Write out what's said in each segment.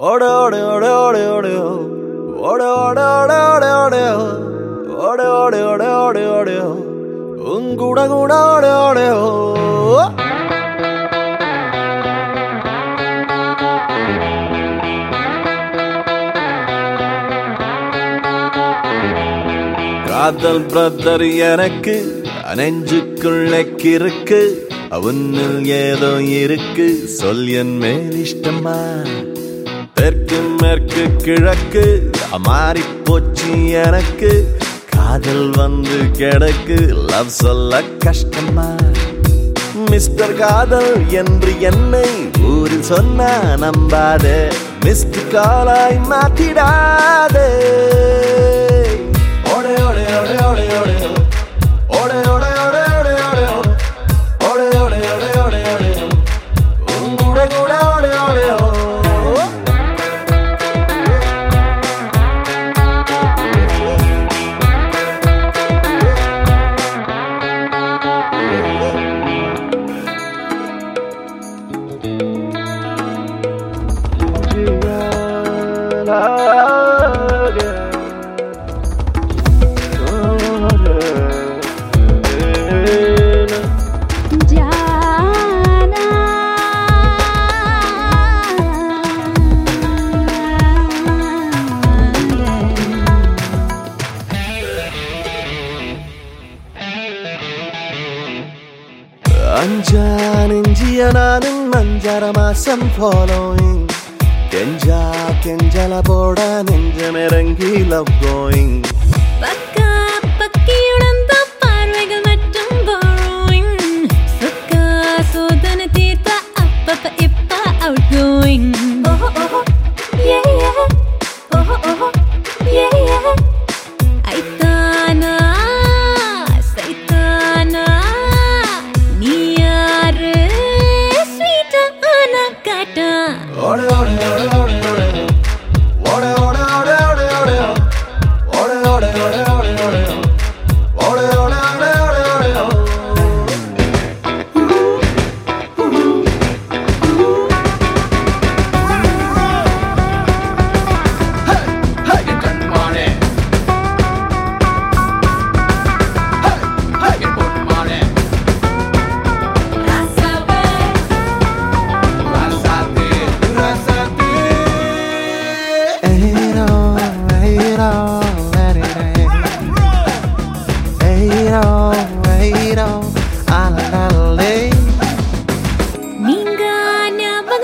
ஓட ஓட ஓட ஓட ஓட. ஓட ஓட ஓட ஓட ஓட. ஓட ஓட ஓட ஓட ஓட. உங்குட கூட ஓட. ஓட காதல் பிரதர் எனக்கு நெஞ்சுக்குள்ள கிறுக்கு அவனில் ஏதோ இருக்கு. சொல் என் மேல் இஷ்டமா? தெற்கு மேற்கு கிழக்கு. மாறி போச்சு எனக்கு. காதல் வந்து கிடக்கு. லவ் சொல்ல கஷ்டமா? மிஸ்டர் காதல் என்று என்னை ஊரில் சொன்னா நம்பாதே. மிஸ்டர் காலாய் மாத்திடாதே. അഞ്ചാനിഞ്ചിയനാനും മഞ്ചര മാസം ഫോളോയിങ് കെഞ്ച കെഞ്ചല പോടാ നെഞ്ചമിറങ്ങി ലവ് ഗോയിങ് oh.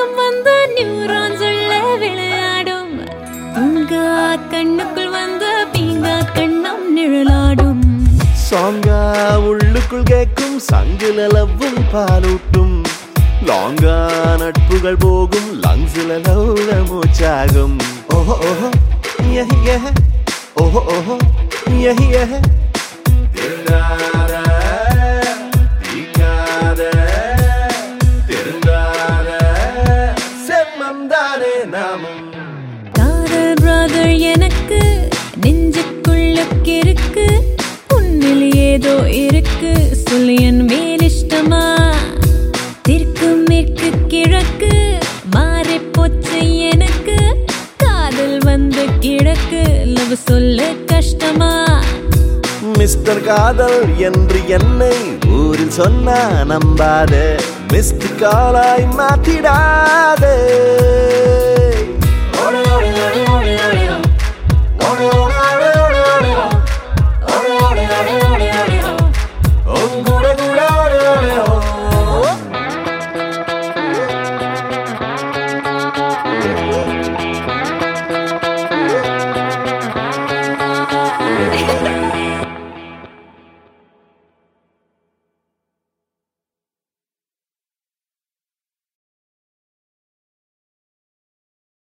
உலகம் வந்த நியூரான்ஸ் உள்ள விளையாடும். உங்க கண்ணுக்குள் வந்த பீங்கா கண்ணம் நிழலாடும். சாங்கா உள்ளுக்குள் கேட்கும் சங்கில் லவ்வும் பாலூட்டும். லாங்கா நட்புகள் போகும் லங்ஸில் லவ்ல மூச்சாகும். ஓஹோ ஓஹோ ஓஹோ ஓஹோ பிரதர் எனக்கு நெஞ்சுக்குள்ளுக்கு இருக்கு உன்னில் ஏதோ இருக்கு. சொல்லு என் மேல் இஷ்டமா தெற்கு மேற்கு கிழக்கு மாறி போச்சு எனக்கு. காதல் வந்து கிழக்கு லவ் சொல்ல கஷ்டமா? மிஸ்டர் காதல் என்று என்னை ஊரில் சொன்னா நம்பாதே. மிஸ்டு காலாய் மாத்திடாதே.